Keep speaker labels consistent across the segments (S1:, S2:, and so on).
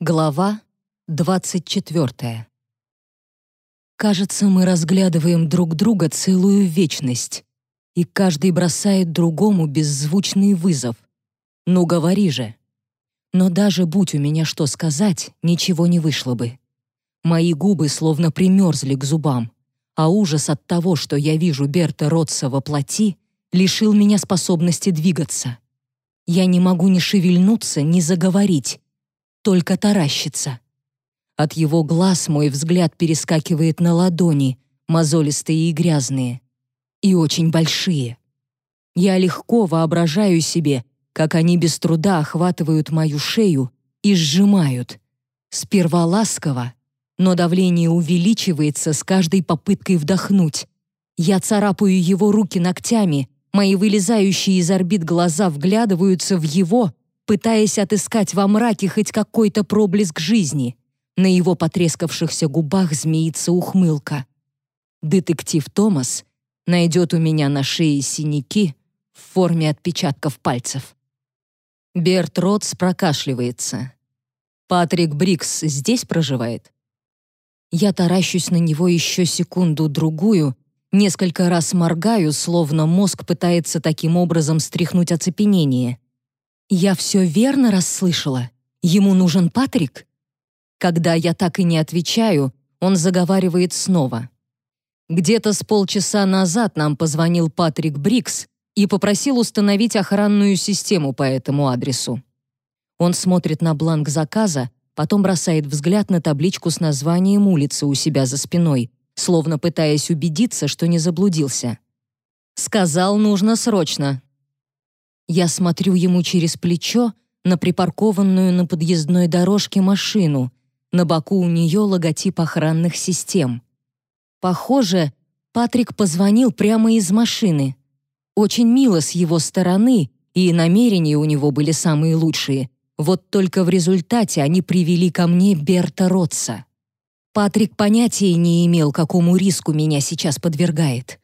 S1: Глава 24. Кажется, мы разглядываем друг друга целую вечность, и каждый бросает другому беззвучный вызов. «Ну, говори же!» Но даже будь у меня что сказать, ничего не вышло бы. Мои губы словно примерзли к зубам, а ужас от того, что я вижу Берта Ротса во плоти, лишил меня способности двигаться. Я не могу ни шевельнуться, ни заговорить, только таращится. От его глаз мой взгляд перескакивает на ладони, мозолистые и грязные, и очень большие. Я легко воображаю себе, как они без труда охватывают мою шею и сжимают. Сперва ласково, но давление увеличивается с каждой попыткой вдохнуть. Я царапаю его руки ногтями, мои вылезающие из орбит глаза вглядываются в его, пытаясь отыскать во мраке хоть какой-то проблеск жизни. На его потрескавшихся губах змеится ухмылка. Детектив Томас найдет у меня на шее синяки в форме отпечатков пальцев. Берт Ротс прокашливается. «Патрик Брикс здесь проживает?» Я таращусь на него еще секунду-другую, несколько раз моргаю, словно мозг пытается таким образом стряхнуть оцепенение. Я все верно расслышала? Ему нужен Патрик? Когда я так и не отвечаю, он заговаривает снова. Где-то с полчаса назад нам позвонил Патрик Брикс и попросил установить охранную систему по этому адресу. Он смотрит на бланк заказа, потом бросает взгляд на табличку с названием улицы у себя за спиной, словно пытаясь убедиться, что не заблудился. «Сказал, нужно срочно». Я смотрю ему через плечо на припаркованную на подъездной дорожке машину. На боку у нее логотип охранных систем. Похоже, Патрик позвонил прямо из машины. Очень мило с его стороны, и намерения у него были самые лучшие. Вот только в результате они привели ко мне Берта Ротса. Патрик понятия не имел, какому риску меня сейчас подвергает.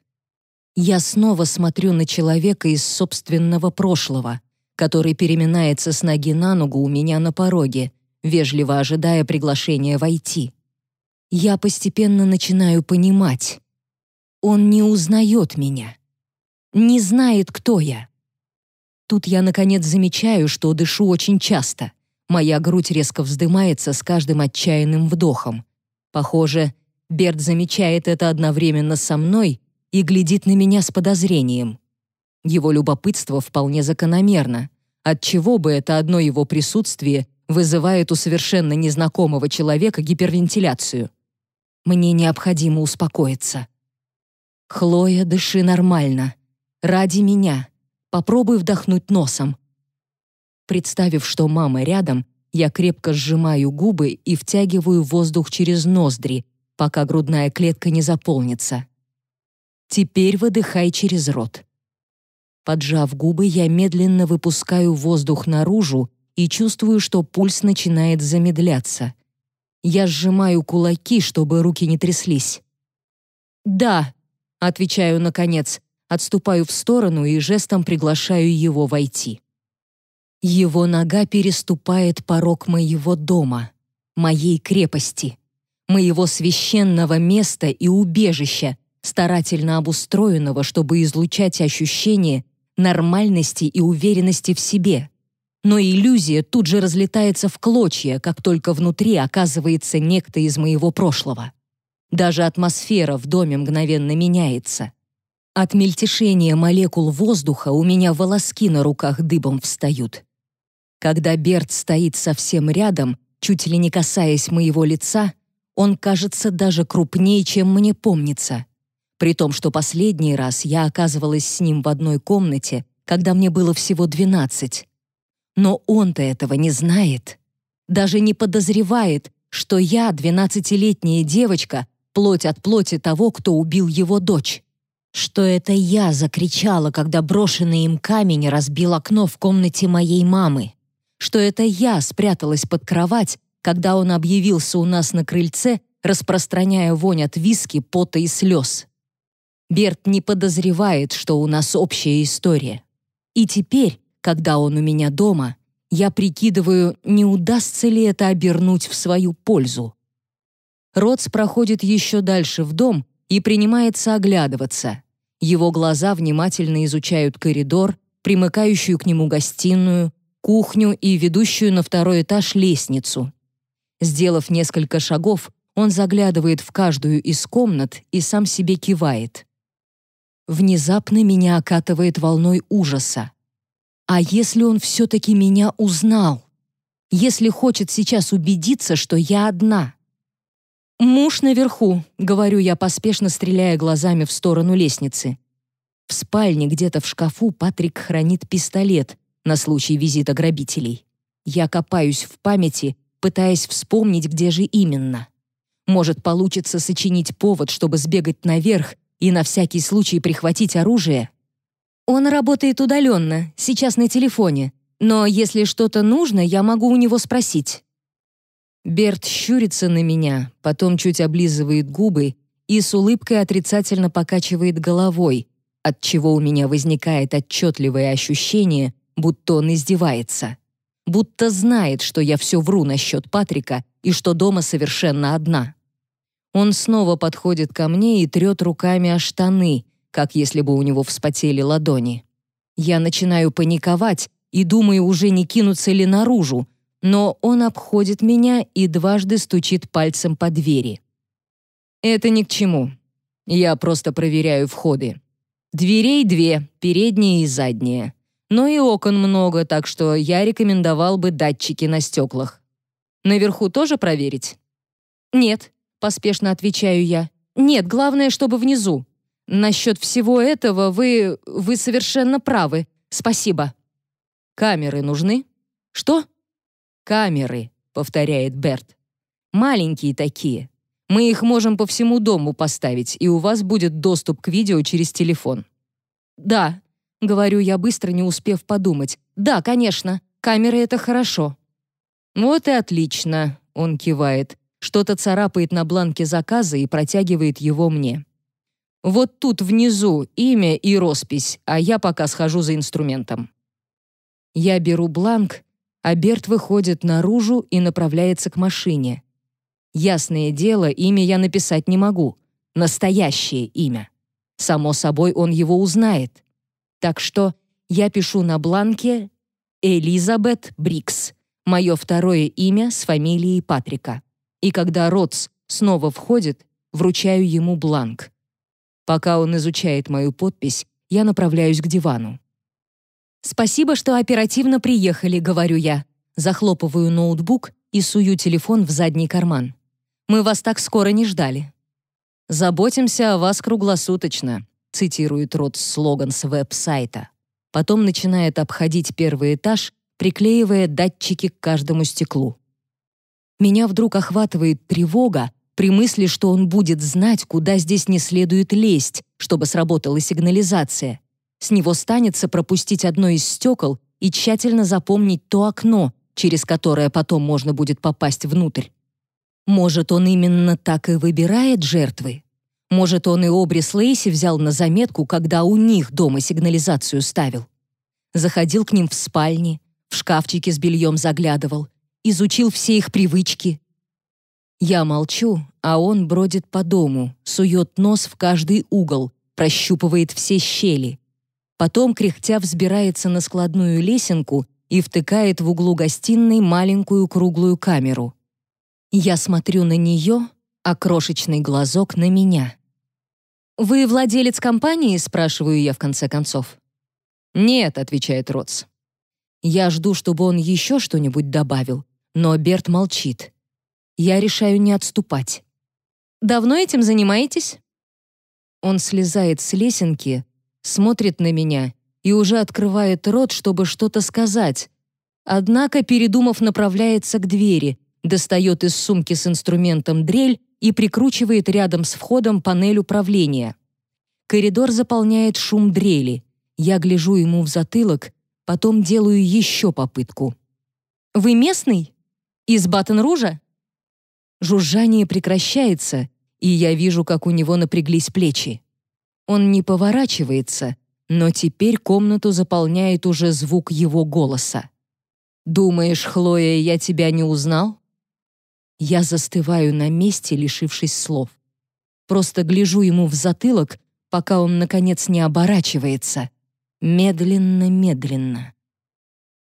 S1: Я снова смотрю на человека из собственного прошлого, который переминается с ноги на ногу у меня на пороге, вежливо ожидая приглашения войти. Я постепенно начинаю понимать. Он не узнает меня не знает, кто я. Тут я, наконец, замечаю, что дышу очень часто. Моя грудь резко вздымается с каждым отчаянным вдохом. Похоже, Берт замечает это одновременно со мной и глядит на меня с подозрением. Его любопытство вполне закономерно. Отчего бы это одно его присутствие вызывает у совершенно незнакомого человека гипервентиляцию? Мне необходимо успокоиться. «Хлоя, дыши нормально», Ради меня. Попробуй вдохнуть носом. Представив, что мама рядом, я крепко сжимаю губы и втягиваю воздух через ноздри, пока грудная клетка не заполнится. Теперь выдыхай через рот. Поджав губы, я медленно выпускаю воздух наружу и чувствую, что пульс начинает замедляться. Я сжимаю кулаки, чтобы руки не тряслись. «Да», — отвечаю наконец, отступаю в сторону и жестом приглашаю его войти. Его нога переступает порог моего дома, моей крепости, моего священного места и убежища, старательно обустроенного, чтобы излучать ощущение нормальности и уверенности в себе. Но иллюзия тут же разлетается в клочья, как только внутри оказывается некто из моего прошлого. Даже атмосфера в доме мгновенно меняется. От мельтешения молекул воздуха у меня волоски на руках дыбом встают. Когда Берт стоит совсем рядом, чуть ли не касаясь моего лица, он кажется даже крупнее, чем мне помнится. При том, что последний раз я оказывалась с ним в одной комнате, когда мне было всего 12. Но он-то этого не знает. Даже не подозревает, что я, двенадцатилетняя девочка, плоть от плоти того, кто убил его дочь что это я закричала, когда брошенный им камень разбил окно в комнате моей мамы, что это я спряталась под кровать, когда он объявился у нас на крыльце, распространяя вонь от виски, пота и слез. Берт не подозревает, что у нас общая история. И теперь, когда он у меня дома, Я прикидываю, не удастся ли это обернуть в свою пользу. Ротс проходит еще дальше в дом и принимается оглядываться. Его глаза внимательно изучают коридор, примыкающую к нему гостиную, кухню и ведущую на второй этаж лестницу. Сделав несколько шагов, он заглядывает в каждую из комнат и сам себе кивает. Внезапно меня окатывает волной ужаса. А если он все-таки меня узнал? Если хочет сейчас убедиться, что я одна? «Муж наверху», — говорю я, поспешно стреляя глазами в сторону лестницы. В спальне где-то в шкафу Патрик хранит пистолет на случай визита грабителей. Я копаюсь в памяти, пытаясь вспомнить, где же именно. Может, получится сочинить повод, чтобы сбегать наверх и на всякий случай прихватить оружие? Он работает удаленно, сейчас на телефоне, но если что-то нужно, я могу у него спросить. Берт щурится на меня, потом чуть облизывает губы и с улыбкой отрицательно покачивает головой, от чего у меня возникает отчетливое ощущение, будто он издевается. Будто знает, что я все вру насчет Патрика и что дома совершенно одна. Он снова подходит ко мне и трет руками о штаны, как если бы у него вспотели ладони. Я начинаю паниковать и думаю, уже не кинуться ли наружу, но он обходит меня и дважды стучит пальцем по двери. Это ни к чему. Я просто проверяю входы. Дверей две, передние и задние. Но и окон много, так что я рекомендовал бы датчики на стеклах. Наверху тоже проверить? Нет, поспешно отвечаю я. Нет, главное, чтобы внизу. Насчет всего этого вы... вы совершенно правы. Спасибо. Камеры нужны? Что? «Камеры», — повторяет Берт. «Маленькие такие. Мы их можем по всему дому поставить, и у вас будет доступ к видео через телефон». «Да», — говорю я быстро, не успев подумать. «Да, конечно, камеры — это хорошо». «Вот и отлично», — он кивает. Что-то царапает на бланке заказа и протягивает его мне. «Вот тут внизу имя и роспись, а я пока схожу за инструментом». Я беру бланк а Берт выходит наружу и направляется к машине. Ясное дело, имя я написать не могу. Настоящее имя. Само собой, он его узнает. Так что я пишу на бланке Элизабет Брикс, мое второе имя с фамилией Патрика. И когда Ротс снова входит, вручаю ему бланк. Пока он изучает мою подпись, я направляюсь к дивану. «Спасибо, что оперативно приехали», — говорю я. Захлопываю ноутбук и сую телефон в задний карман. «Мы вас так скоро не ждали». «Заботимся о вас круглосуточно», — цитирует Рот слоган с веб-сайта. Потом начинает обходить первый этаж, приклеивая датчики к каждому стеклу. Меня вдруг охватывает тревога при мысли, что он будет знать, куда здесь не следует лезть, чтобы сработала сигнализация, с него станется пропустить одно из стекол и тщательно запомнить то окно, через которое потом можно будет попасть внутрь. Может, он именно так и выбирает жертвы? Может, он и Обрис Лейси взял на заметку, когда у них дома сигнализацию ставил? Заходил к ним в спальне, в шкафчики с бельем заглядывал, изучил все их привычки. Я молчу, а он бродит по дому, сует нос в каждый угол, прощупывает все щели. Потом, кряхтя, взбирается на складную лесенку и втыкает в углу гостиной маленькую круглую камеру. Я смотрю на нее, а крошечный глазок на меня. «Вы владелец компании?» — спрашиваю я в конце концов. «Нет», — отвечает Ротс. Я жду, чтобы он еще что-нибудь добавил, но Берт молчит. Я решаю не отступать. «Давно этим занимаетесь?» Он слезает с лесенки, смотрит на меня и уже открывает рот, чтобы что-то сказать. Однако, передумав, направляется к двери, достает из сумки с инструментом дрель и прикручивает рядом с входом панель управления. Коридор заполняет шум дрели. Я гляжу ему в затылок, потом делаю еще попытку. «Вы местный? Из Батон-Ружа?» Жужжание прекращается, и я вижу, как у него напряглись плечи. Он не поворачивается, но теперь комнату заполняет уже звук его голоса. Думаешь, Хлоя, я тебя не узнал? Я застываю на месте, лишившись слов. Просто гляжу ему в затылок, пока он, наконец, не оборачивается. Медленно-медленно.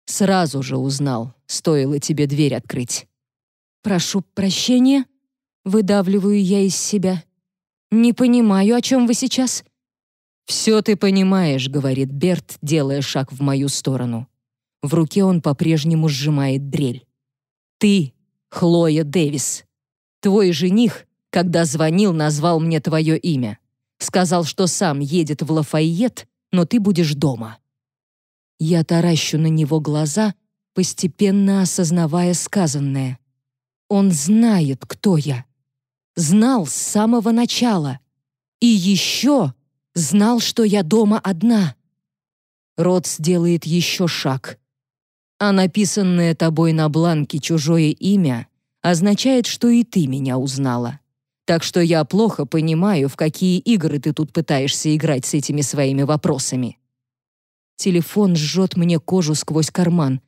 S1: Сразу же узнал, стоило тебе дверь открыть. «Прошу прощения», — выдавливаю я из себя. «Не понимаю, о чем вы сейчас?» «Все ты понимаешь», — говорит Берт, делая шаг в мою сторону. В руке он по-прежнему сжимает дрель. «Ты, Хлоя Дэвис. Твой жених, когда звонил, назвал мне твое имя. Сказал, что сам едет в Лафайет, но ты будешь дома». Я таращу на него глаза, постепенно осознавая сказанное. Он знает, кто я. Знал с самого начала. И еще знал, что я дома одна. Рот сделает еще шаг. А написанное тобой на бланке чужое имя означает, что и ты меня узнала. Так что я плохо понимаю, в какие игры ты тут пытаешься играть с этими своими вопросами. Телефон жжет мне кожу сквозь карман.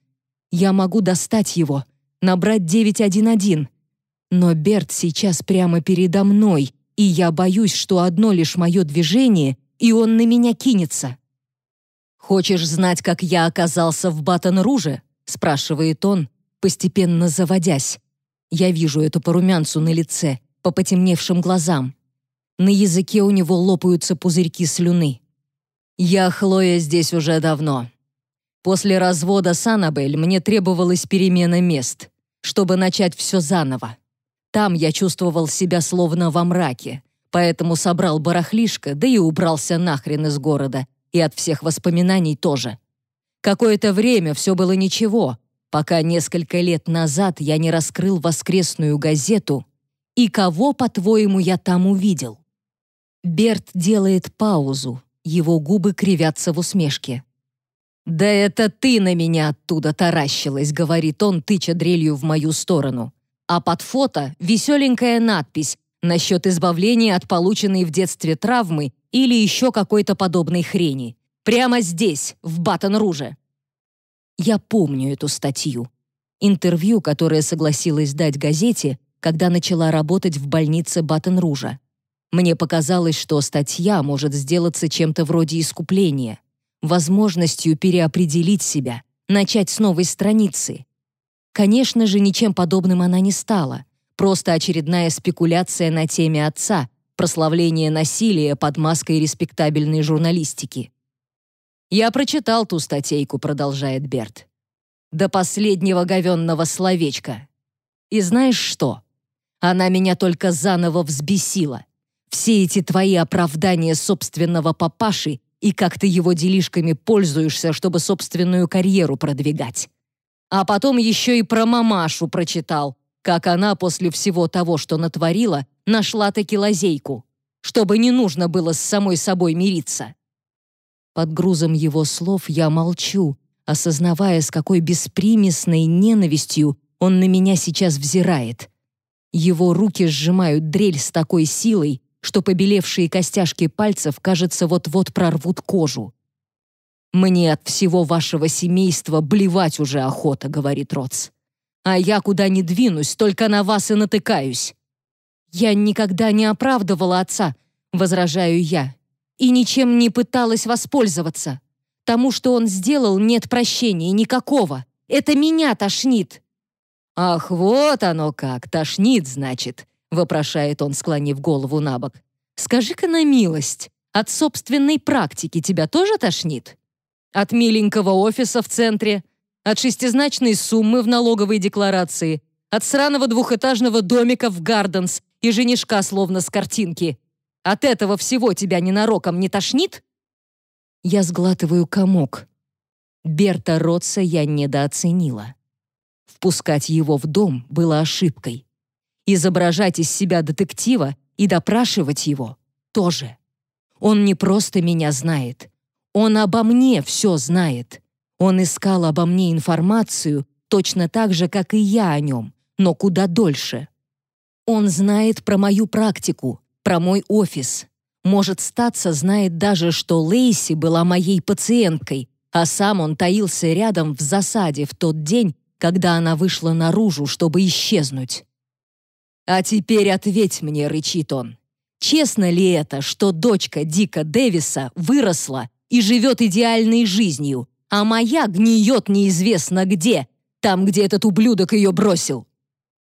S1: Я могу достать его, набрать 911. Но Берт сейчас прямо передо мной, и я боюсь, что одно лишь мое движение, и он на меня кинется. «Хочешь знать, как я оказался в Батон-Руже?» — спрашивает он, постепенно заводясь. Я вижу эту по румянцу на лице, по потемневшим глазам. На языке у него лопаются пузырьки слюны. «Я Хлоя здесь уже давно. После развода с Аннабель мне требовалась перемена мест, чтобы начать все заново. Там я чувствовал себя словно во мраке, поэтому собрал барахлишко, да и убрался нахрен из города, и от всех воспоминаний тоже. Какое-то время все было ничего, пока несколько лет назад я не раскрыл воскресную газету и кого, по-твоему, я там увидел? Берт делает паузу, его губы кривятся в усмешке. «Да это ты на меня оттуда таращилась», — говорит он, тыча дрелью в мою сторону. А под фото веселенькая надпись насчет избавления от полученной в детстве травмы или еще какой-то подобной хрени. Прямо здесь, в Батон-Руже. Я помню эту статью. Интервью, которое согласилась дать газете, когда начала работать в больнице Батон-Ружа. Мне показалось, что статья может сделаться чем-то вроде искупления, возможностью переопределить себя, начать с новой страницы. Конечно же, ничем подобным она не стала, просто очередная спекуляция на теме отца, прославление насилия под маской респектабельной журналистики. «Я прочитал ту статейку», — продолжает Берт. «До последнего говенного словечка. И знаешь что? Она меня только заново взбесила. Все эти твои оправдания собственного папаши и как ты его делишками пользуешься, чтобы собственную карьеру продвигать. А потом еще и про мамашу прочитал, как она после всего того, что натворила, нашла-таки лазейку, чтобы не нужно было с самой собой мириться. Под грузом его слов я молчу, осознавая, с какой беспримесной ненавистью он на меня сейчас взирает. Его руки сжимают дрель с такой силой, что побелевшие костяшки пальцев, кажется, вот-вот прорвут кожу. «Мне от всего вашего семейства блевать уже охота», — говорит Роц. «А я куда ни двинусь, только на вас и натыкаюсь». «Я никогда не оправдывала отца», — возражаю я, «и ничем не пыталась воспользоваться. Тому, что он сделал, нет прощения никакого. Это меня тошнит». «Ах, вот оно как, тошнит, значит», — вопрошает он, склонив голову на бок. «Скажи-ка на милость, от собственной практики тебя тоже тошнит? От миленького офиса в центре, от шестизначной суммы в налоговой декларации, от сраного двухэтажного домика в Гарденс и женишка словно с картинки. От этого всего тебя ненароком не тошнит?» Я сглатываю комок. Берта Ротса я недооценила. Впускать его в дом было ошибкой. Изображать из себя детектива и допрашивать его тоже. Он не просто меня знает. Он обо мне все знает. Он искал обо мне информацию точно так же, как и я о нем, но куда дольше. Он знает про мою практику, про мой офис. Может, статься знает даже, что Лейси была моей пациенткой, а сам он таился рядом в засаде в тот день, когда она вышла наружу, чтобы исчезнуть. «А теперь ответь мне», — рычит он. «Честно ли это, что дочка Дика Дэвиса выросла и живет идеальной жизнью, а моя гниет неизвестно где, там, где этот ублюдок ее бросил?»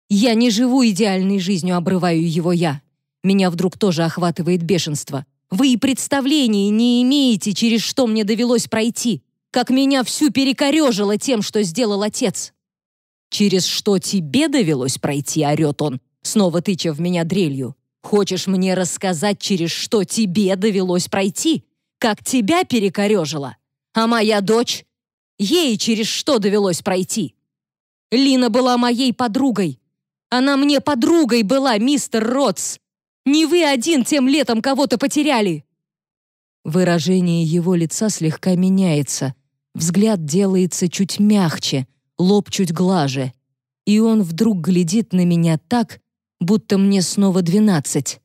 S1: «Я не живу идеальной жизнью», — обрываю его я. Меня вдруг тоже охватывает бешенство. «Вы и представления не имеете, через что мне довелось пройти, как меня всю перекорежило тем, что сделал отец». «Через что тебе довелось пройти?» — орет он, снова тыча в меня дрелью. «Хочешь мне рассказать, через что тебе довелось пройти? Как тебя перекорежило? А моя дочь? Ей через что довелось пройти?» Лина была моей подругой. Она мне подругой была, мистер Ротс. Не вы один тем летом кого-то потеряли. Выражение его лица слегка меняется. Взгляд делается чуть мягче, лоб чуть глаже. И он вдруг глядит на меня так, будто мне снова двенадцать.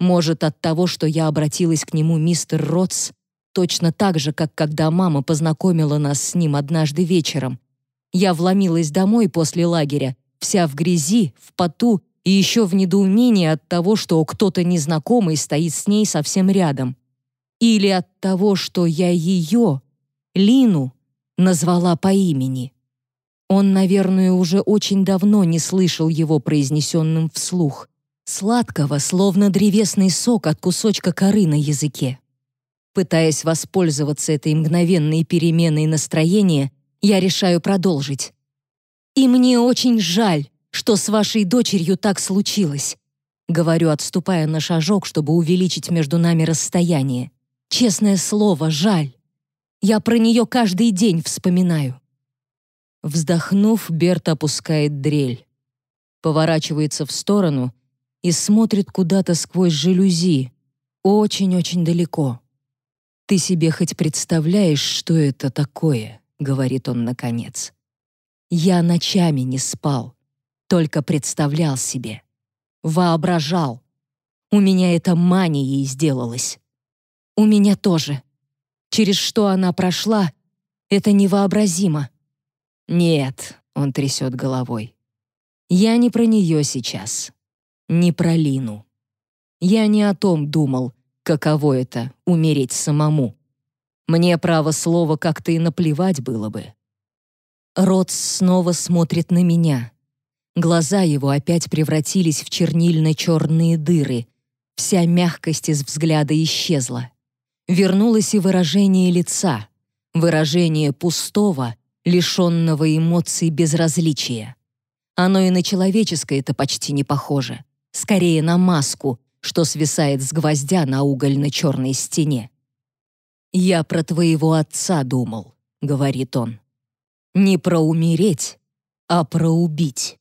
S1: Может, от того, что я обратилась к нему, мистер Ротс, точно так же, как когда мама познакомила нас с ним однажды вечером. Я вломилась домой после лагеря, вся в грязи, в поту и еще в недоумении от того, что кто-то незнакомый стоит с ней совсем рядом. Или от того, что я ее, Лину, назвала по имени. Он, наверное, уже очень давно не слышал его произнесенным вслух. Сладкого, словно древесный сок от кусочка коры на языке. Пытаясь воспользоваться этой мгновенной переменой настроения, я решаю продолжить. «И мне очень жаль, что с вашей дочерью так случилось», говорю, отступая на шажок, чтобы увеличить между нами расстояние. «Честное слово, жаль. Я про нее каждый день вспоминаю». Вздохнув, Берт опускает дрель. Поворачивается в сторону и смотрит куда-то сквозь жалюзи, очень-очень далеко. «Ты себе хоть представляешь, что это такое?» — говорит он наконец. «Я ночами не спал, только представлял себе. Воображал. У меня это манией сделалось. У меня тоже. Через что она прошла, это невообразимо. «Нет», — он трясет головой. «Я не про нее сейчас. Не про Лину. Я не о том думал, каково это — умереть самому. Мне, право слова, как-то и наплевать было бы». Ротс снова смотрит на меня. Глаза его опять превратились в чернильно-черные дыры. Вся мягкость из взгляда исчезла. Вернулось и выражение лица. Выражение пустого, лишенного эмоций безразличия. Оно и на человеческое-то почти не похоже. Скорее на маску, что свисает с гвоздя на угольно-черной стене. «Я про твоего отца думал», — говорит он. «Не про умереть, а про убить».